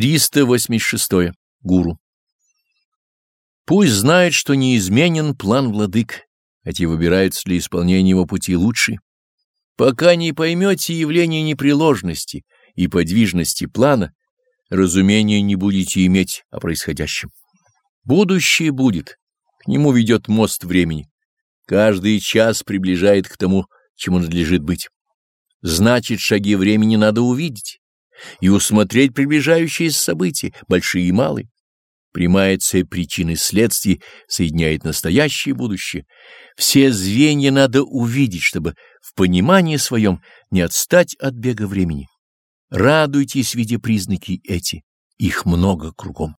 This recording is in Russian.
386. Гуру. Пусть знает, что неизменен план владык, хотя выбираются для исполнения его пути лучшие. Пока не поймете явление непреложности и подвижности плана, разумения не будете иметь о происходящем. Будущее будет, к нему ведет мост времени. Каждый час приближает к тому, чему надлежит быть. Значит, шаги времени надо увидеть и усмотреть приближающиеся события, большие и малые. Прямая цепь причин и следствий соединяет настоящее и будущее. Все звенья надо увидеть, чтобы в понимании своем не отстать от бега времени. Радуйтесь, видя признаки эти, их много кругом.